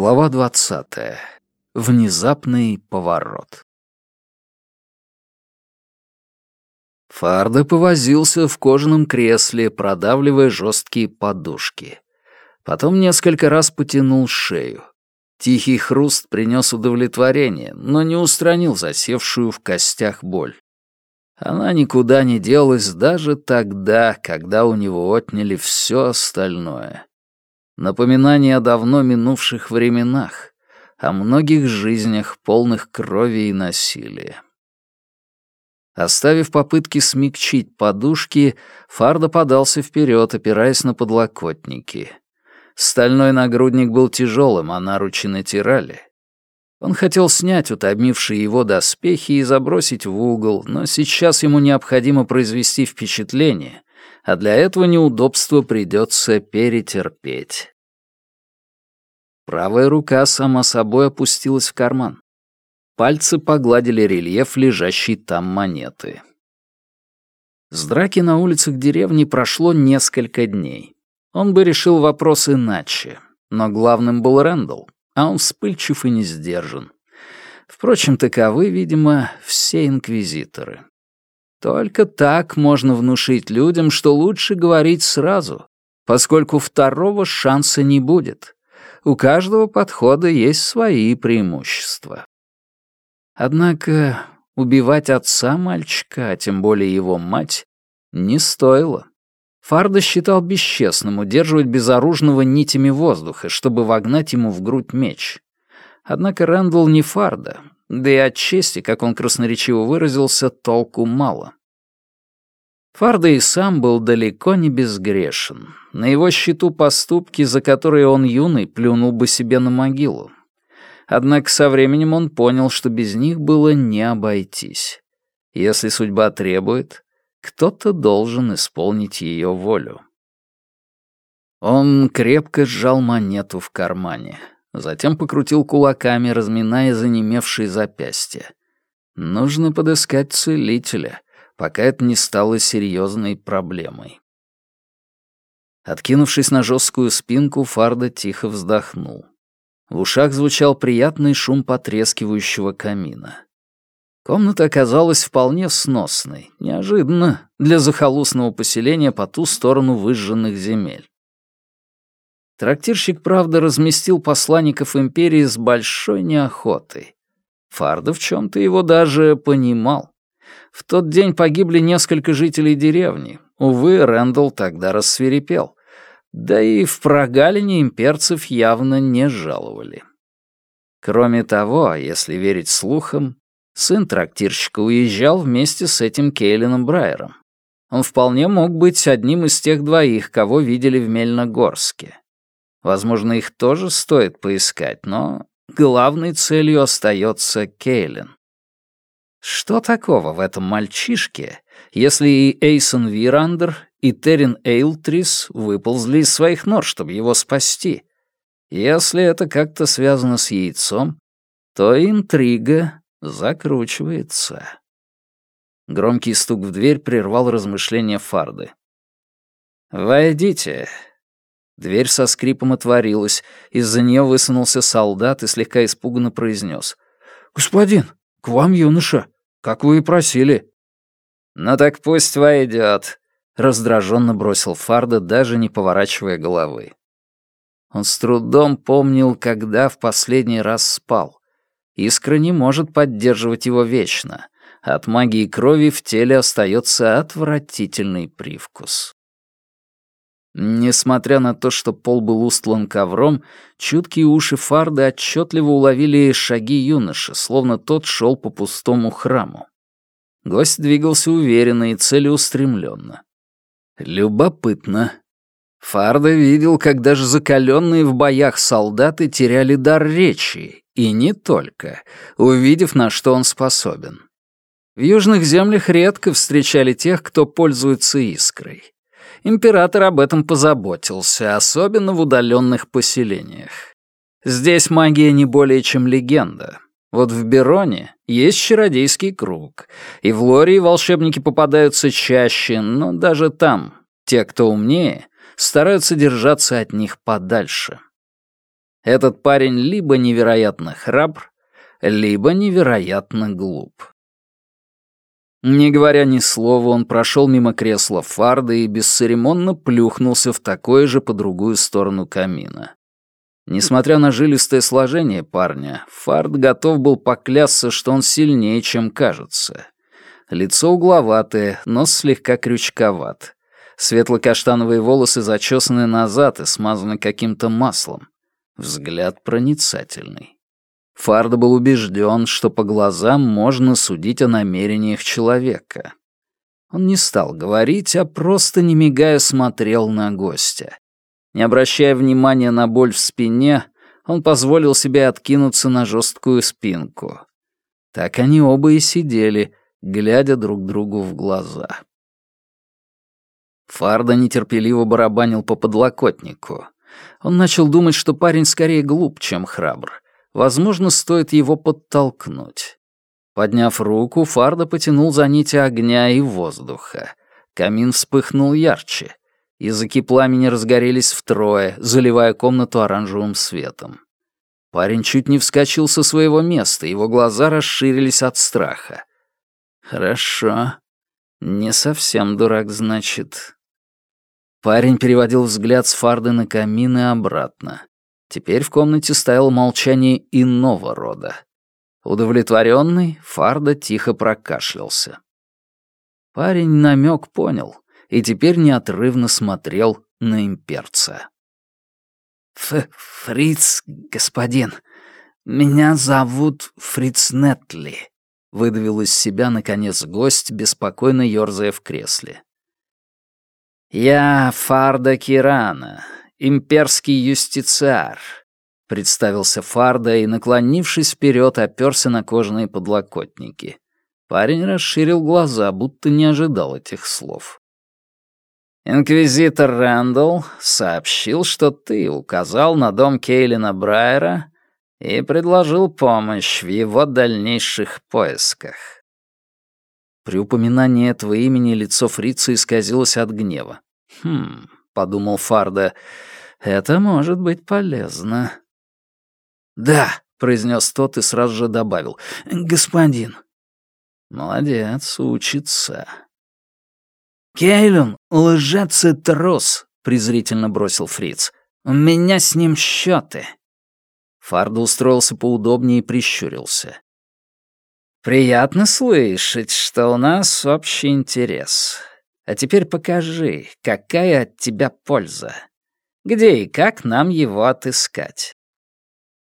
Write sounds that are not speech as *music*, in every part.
Глава двадцатая. Внезапный поворот. Фарда повозился в кожаном кресле, продавливая жесткие подушки. Потом несколько раз потянул шею. Тихий хруст принес удовлетворение, но не устранил засевшую в костях боль. Она никуда не делась даже тогда, когда у него отняли все остальное. Напоминание о давно минувших временах, о многих жизнях, полных крови и насилия. Оставив попытки смягчить подушки, Фарда подался вперед, опираясь на подлокотники. Стальной нагрудник был тяжелым, а наручи натирали. Он хотел снять утомившие его доспехи и забросить в угол, но сейчас ему необходимо произвести впечатление, а для этого неудобства придется перетерпеть. Правая рука сама собой опустилась в карман. Пальцы погладили рельеф лежащей там монеты. С драки на улицах деревни прошло несколько дней. Он бы решил вопрос иначе, но главным был Рэндалл, а он вспыльчив и не сдержан. Впрочем, таковы, видимо, все инквизиторы. Только так можно внушить людям, что лучше говорить сразу, поскольку второго шанса не будет. У каждого подхода есть свои преимущества. Однако убивать отца мальчика, а тем более его мать, не стоило. Фарда считал бесчестным удерживать безоружного нитями воздуха, чтобы вогнать ему в грудь меч. Однако Рэндалл не Фарда, да и от чести, как он красноречиво выразился, толку мало. Фарда и сам был далеко не безгрешен. На его счету поступки, за которые он юный плюнул бы себе на могилу. Однако со временем он понял, что без них было не обойтись. Если судьба требует, кто-то должен исполнить ее волю. Он крепко сжал монету в кармане, затем покрутил кулаками, разминая занемевшие запястья. Нужно подыскать целителя, пока это не стало серьезной проблемой. Откинувшись на жесткую спинку, Фарда тихо вздохнул. В ушах звучал приятный шум потрескивающего камина. Комната оказалась вполне сносной, неожиданно для захолустного поселения по ту сторону выжженных земель. Трактирщик, правда, разместил посланников империи с большой неохотой. Фарда в чем-то его даже понимал. В тот день погибли несколько жителей деревни. Увы, Рэндалл тогда рассверепел. Да и в прогалине имперцев явно не жаловали. Кроме того, если верить слухам, сын трактирщика уезжал вместе с этим Кейлином Брайером. Он вполне мог быть одним из тех двоих, кого видели в Мельногорске. Возможно, их тоже стоит поискать, но главной целью остается Кейлин. Что такого в этом мальчишке, если и Эйсон Вирандер, и Террин Эйлтрис выползли из своих нор, чтобы его спасти? Если это как-то связано с яйцом, то интрига закручивается. Громкий стук в дверь прервал размышления Фарды. «Войдите». Дверь со скрипом отворилась, из-за нее высунулся солдат и слегка испуганно произнес. «Господин, к вам юноша, как вы и просили». «Ну так пусть войдет», — раздраженно бросил Фарда, даже не поворачивая головы. Он с трудом помнил, когда в последний раз спал. Искра не может поддерживать его вечно. От магии крови в теле остается отвратительный привкус. Несмотря на то, что пол был устлан ковром, чуткие уши Фарды отчетливо уловили шаги юноши, словно тот шел по пустому храму. Гость двигался уверенно и целеустремленно. Любопытно. Фарда видел, как даже закаленные в боях солдаты теряли дар речи, и не только, увидев, на что он способен. В южных землях редко встречали тех, кто пользуется искрой. Император об этом позаботился, особенно в удаленных поселениях. Здесь магия не более чем легенда. Вот в Бероне есть чародейский круг, и в Лории волшебники попадаются чаще, но даже там те, кто умнее, стараются держаться от них подальше. Этот парень либо невероятно храбр, либо невероятно глуп. Не говоря ни слова, он прошел мимо кресла Фарда и бесцеремонно плюхнулся в такое же по другую сторону камина. Несмотря на жилистое сложение парня, Фард готов был поклясться, что он сильнее, чем кажется. Лицо угловатое, нос слегка крючковат. Светло-каштановые волосы зачесаны назад и смазаны каким-то маслом. Взгляд проницательный. Фарда был убежден, что по глазам можно судить о намерениях человека. Он не стал говорить, а просто, не мигая, смотрел на гостя. Не обращая внимания на боль в спине, он позволил себе откинуться на жесткую спинку. Так они оба и сидели, глядя друг другу в глаза. Фарда нетерпеливо барабанил по подлокотнику. Он начал думать, что парень скорее глуп, чем храбр. Возможно, стоит его подтолкнуть. Подняв руку, Фарда потянул за нити огня и воздуха. Камин вспыхнул ярче. Языки пламени разгорелись втрое, заливая комнату оранжевым светом. Парень чуть не вскочил со своего места, его глаза расширились от страха. «Хорошо. Не совсем дурак, значит». Парень переводил взгляд с фарды на камин и обратно. Теперь в комнате стояло молчание иного рода. Удовлетворенный, Фарда тихо прокашлялся. Парень намек понял и теперь неотрывно смотрел на имперца. Ф «Фриц, господин, меня зовут Фриц Нетли», — выдавил из себя, наконец, гость, беспокойно ёрзая в кресле. «Я Фарда Кирана, имперский юстициар», — представился Фарда и, наклонившись вперед, оперся на кожаные подлокотники. Парень расширил глаза, будто не ожидал этих слов. «Инквизитор Рэндалл сообщил, что ты указал на дом Кейлина Брайера и предложил помощь в его дальнейших поисках. При упоминании этого имени лицо фрица исказилось от гнева. «Хм», — подумал Фарда, — «это может быть полезно». «Да», — произнес тот и сразу же добавил, — «господин». «Молодец, учится». «Кейлен, лжец и трус», — презрительно бросил фриц. «У меня с ним счеты». Фарда устроился поудобнее и прищурился. «Приятно слышать, что у нас общий интерес. А теперь покажи, какая от тебя польза. Где и как нам его отыскать?»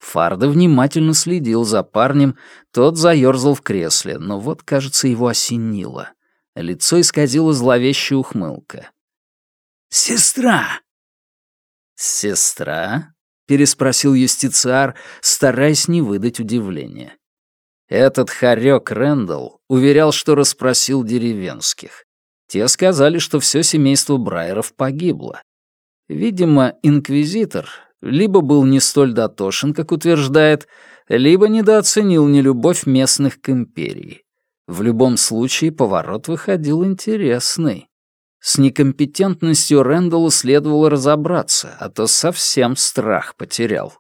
Фарда внимательно следил за парнем, тот заёрзал в кресле, но вот, кажется, его осенило. Лицо исказило зловещая ухмылка. «Сестра!» «Сестра?» — переспросил юстициар, стараясь не выдать удивления. Этот хорек Рэндалл уверял, что расспросил деревенских. Те сказали, что все семейство Брайеров погибло. Видимо, инквизитор либо был не столь дотошен, как утверждает, либо недооценил нелюбовь местных к империи. В любом случае, поворот выходил интересный. С некомпетентностью Рэндаллу следовало разобраться, а то совсем страх потерял.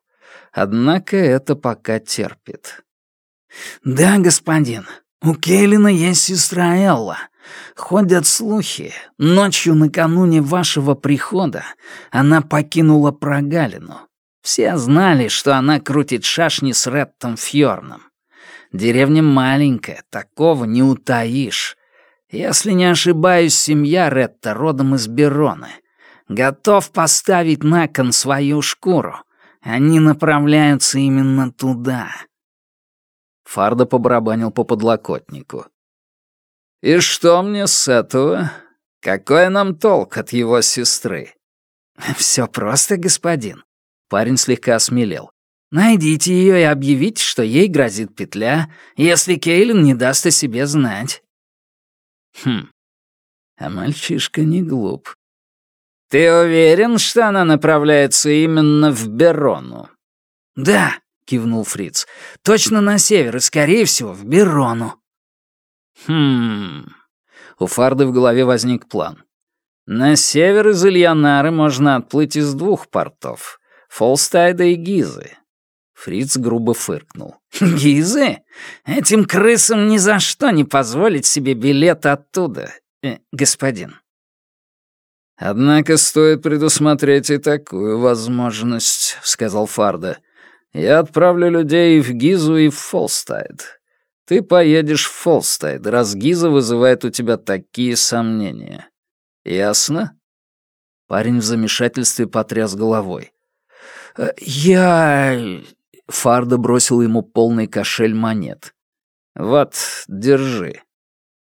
Однако это пока терпит. «Да, господин, у Кейлина есть сестра Элла. Ходят слухи, ночью накануне вашего прихода она покинула прогалину. Все знали, что она крутит шашни с Реттом Фьорном. Деревня маленькая, такого не утаишь. Если не ошибаюсь, семья Ретта родом из Бероны. Готов поставить на кон свою шкуру. Они направляются именно туда. Фарда побарабанил по подлокотнику. «И что мне с этого? Какой нам толк от его сестры?» *laughs* «Все просто, господин». Парень слегка осмелел. «Найдите ее и объявите, что ей грозит петля, если Кейлин не даст о себе знать». «Хм, а мальчишка не глуп». «Ты уверен, что она направляется именно в Берону?» «Да», кивнул Фриц. «Точно на север и, скорее всего, в Берону». «Хм...» У Фарды в голове возник план. «На север из Ильянары можно отплыть из двух портов. Фолстайда и Гизы. Фриц грубо фыркнул. *laughs* «Гизы? Этим крысам ни за что не позволить себе билет оттуда, э, господин». «Однако стоит предусмотреть и такую возможность», — сказал Фарда. «Я отправлю людей и в Гизу, и в Фолстайд. Ты поедешь в Фолстайд, раз Гиза вызывает у тебя такие сомнения. Ясно?» Парень в замешательстве потряс головой. «Э, «Я...» Фарда бросил ему полный кошель монет. «Вот, держи.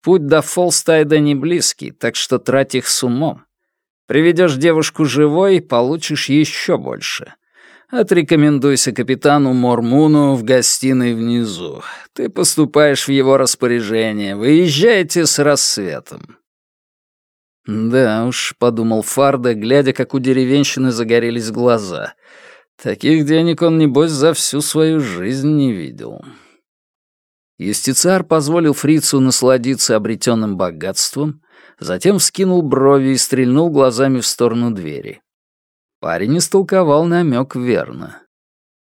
Путь до Фолстайда не близкий, так что трать их с умом. Приведешь девушку живой, получишь еще больше. Отрекомендуйся капитану Мормуну в гостиной внизу. Ты поступаешь в его распоряжение. Выезжайте с рассветом. «Да уж», — подумал Фарда, глядя, как у деревенщины загорелись глаза. «Таких денег он, небось, за всю свою жизнь не видел». Юстициар позволил фрицу насладиться обретенным богатством, затем вскинул брови и стрельнул глазами в сторону двери. Парень истолковал намек верно.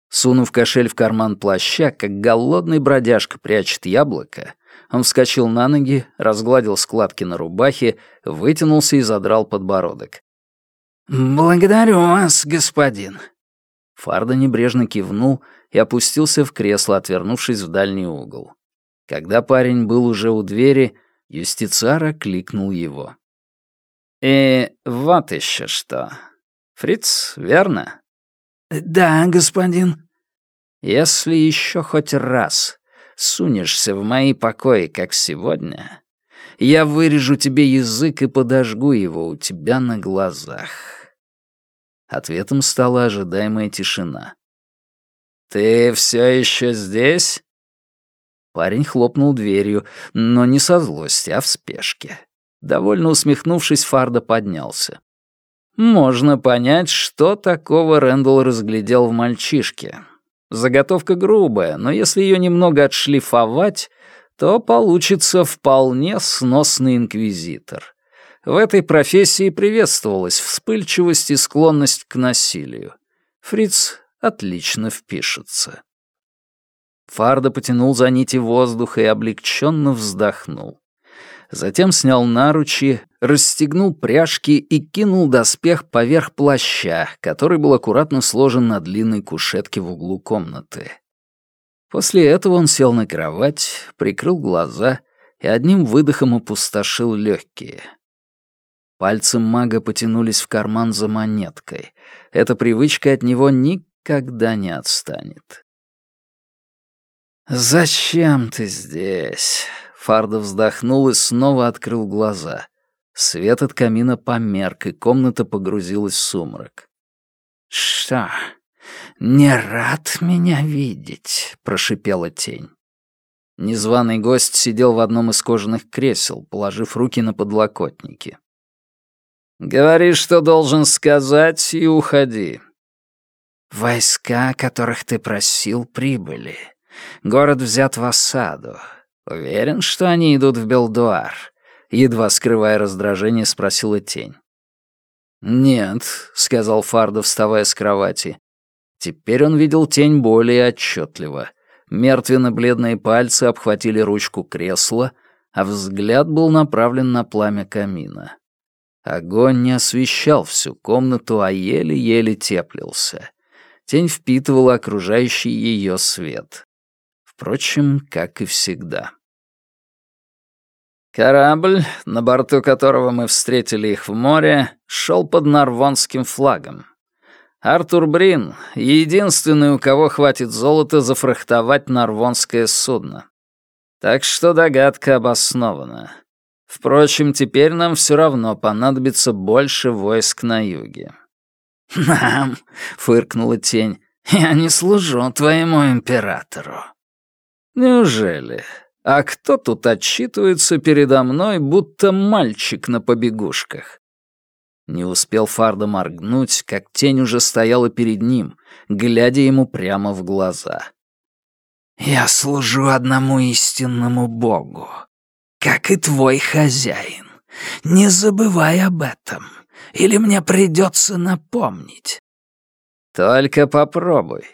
Сунув кошель в карман плаща, как голодный бродяжка прячет яблоко, он вскочил на ноги, разгладил складки на рубахе, вытянулся и задрал подбородок. «Благодарю вас, господин». Фарда небрежно кивнул и опустился в кресло, отвернувшись в дальний угол. Когда парень был уже у двери, юстициара кликнул его. «И вот еще что. Фриц, верно?» «Да, господин». «Если еще хоть раз сунешься в мои покои, как сегодня, я вырежу тебе язык и подожгу его у тебя на глазах». Ответом стала ожидаемая тишина. «Ты все еще здесь?» Парень хлопнул дверью, но не со злости, а в спешке. Довольно усмехнувшись, Фарда поднялся. Можно понять, что такого Рэндалл разглядел в мальчишке. Заготовка грубая, но если ее немного отшлифовать, то получится вполне сносный инквизитор. В этой профессии приветствовалась вспыльчивость и склонность к насилию. Фриц отлично впишется. Фарда потянул за нити воздуха и облегченно вздохнул. Затем снял наручи, расстегнул пряжки и кинул доспех поверх плаща, который был аккуратно сложен на длинной кушетке в углу комнаты. После этого он сел на кровать, прикрыл глаза и одним выдохом опустошил легкие. Пальцы мага потянулись в карман за монеткой. Эта привычка от него никогда не отстанет. «Зачем ты здесь?» Фарда вздохнул и снова открыл глаза. Свет от камина померк, и комната погрузилась в сумрак. «Что, не рад меня видеть?» — прошипела тень. Незваный гость сидел в одном из кожаных кресел, положив руки на подлокотники. «Говори, что должен сказать, и уходи». «Войска, которых ты просил, прибыли. Город взят в осаду. Уверен, что они идут в Белдуар?» Едва скрывая раздражение, спросила тень. «Нет», — сказал Фардо, вставая с кровати. Теперь он видел тень более отчетливо. Мертвенно-бледные пальцы обхватили ручку кресла, а взгляд был направлен на пламя камина. Огонь не освещал всю комнату, а еле-еле теплился. Тень впитывала окружающий ее свет. Впрочем, как и всегда. Корабль, на борту которого мы встретили их в море, шел под норвонским флагом. Артур Брин — единственный, у кого хватит золота зафрахтовать норвонское судно. Так что догадка обоснована. Впрочем, теперь нам все равно понадобится больше войск на юге. «Нам», — фыркнула тень, — «я не служу твоему императору». «Неужели? А кто тут отчитывается передо мной, будто мальчик на побегушках? Не успел Фарда моргнуть, как тень уже стояла перед ним, глядя ему прямо в глаза. «Я служу одному истинному Богу, как и твой хозяин. Не забывай об этом, или мне придется напомнить». Только попробуй.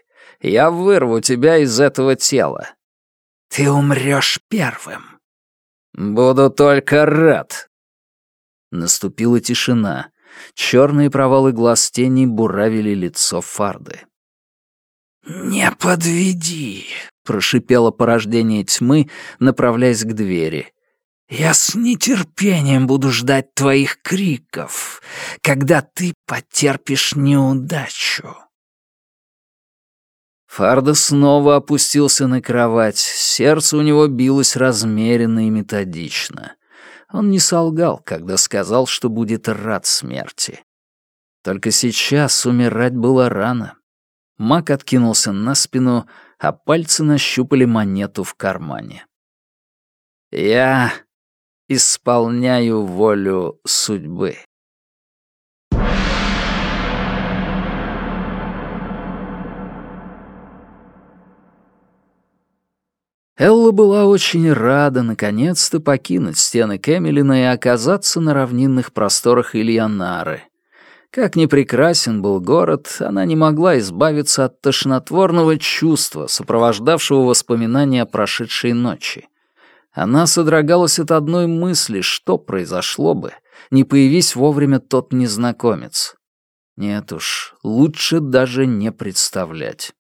Я вырву тебя из этого тела. Ты умрешь первым. Буду только рад. Наступила тишина. Черные провалы глаз тени буравили лицо Фарды. «Не подведи», — прошипело порождение тьмы, направляясь к двери. «Я с нетерпением буду ждать твоих криков, когда ты потерпишь неудачу». Фарда снова опустился на кровать, сердце у него билось размеренно и методично. Он не солгал, когда сказал, что будет рад смерти. Только сейчас умирать было рано. Мак откинулся на спину, а пальцы нащупали монету в кармане. «Я исполняю волю судьбы». Элла была очень рада наконец-то покинуть стены Кэмелина и оказаться на равнинных просторах Ильянары. Как ни прекрасен был город, она не могла избавиться от тошнотворного чувства, сопровождавшего воспоминания о прошедшей ночи. Она содрогалась от одной мысли, что произошло бы, не появись вовремя тот незнакомец. Нет уж, лучше даже не представлять.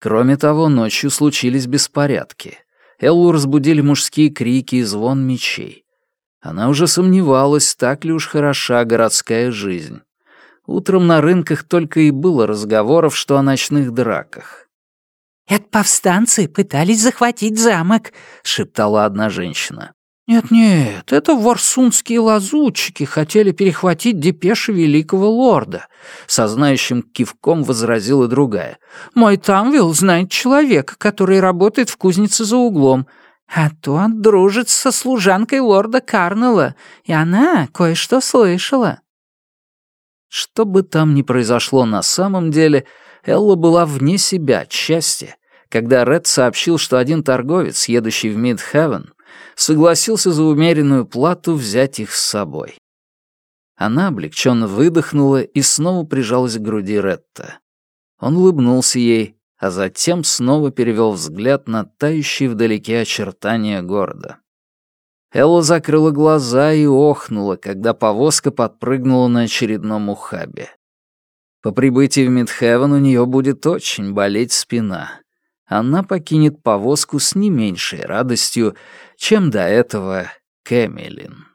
Кроме того, ночью случились беспорядки. Эллу разбудили мужские крики и звон мечей. Она уже сомневалась, так ли уж хороша городская жизнь. Утром на рынках только и было разговоров, что о ночных драках. «Это повстанцы пытались захватить замок», — шептала одна женщина. «Нет-нет, это варсунские лазутчики хотели перехватить депеши великого лорда», — со знающим кивком возразила другая. «Мой Тамвилл знает человека, который работает в кузнице за углом, а то он дружит со служанкой лорда Карнелла, и она кое-что слышала». Что бы там ни произошло на самом деле, Элла была вне себя от счастья, когда Ред сообщил, что один торговец, едущий в Мидхевен, согласился за умеренную плату взять их с собой. Она облегченно выдохнула и снова прижалась к груди Ретта. Он улыбнулся ей, а затем снова перевел взгляд на тающие вдалеке очертания города. Элла закрыла глаза и охнула, когда повозка подпрыгнула на очередном ухабе. По прибытии в Мидхевен у нее будет очень болеть спина она покинет повозку с не меньшей радостью, чем до этого Кэмилин.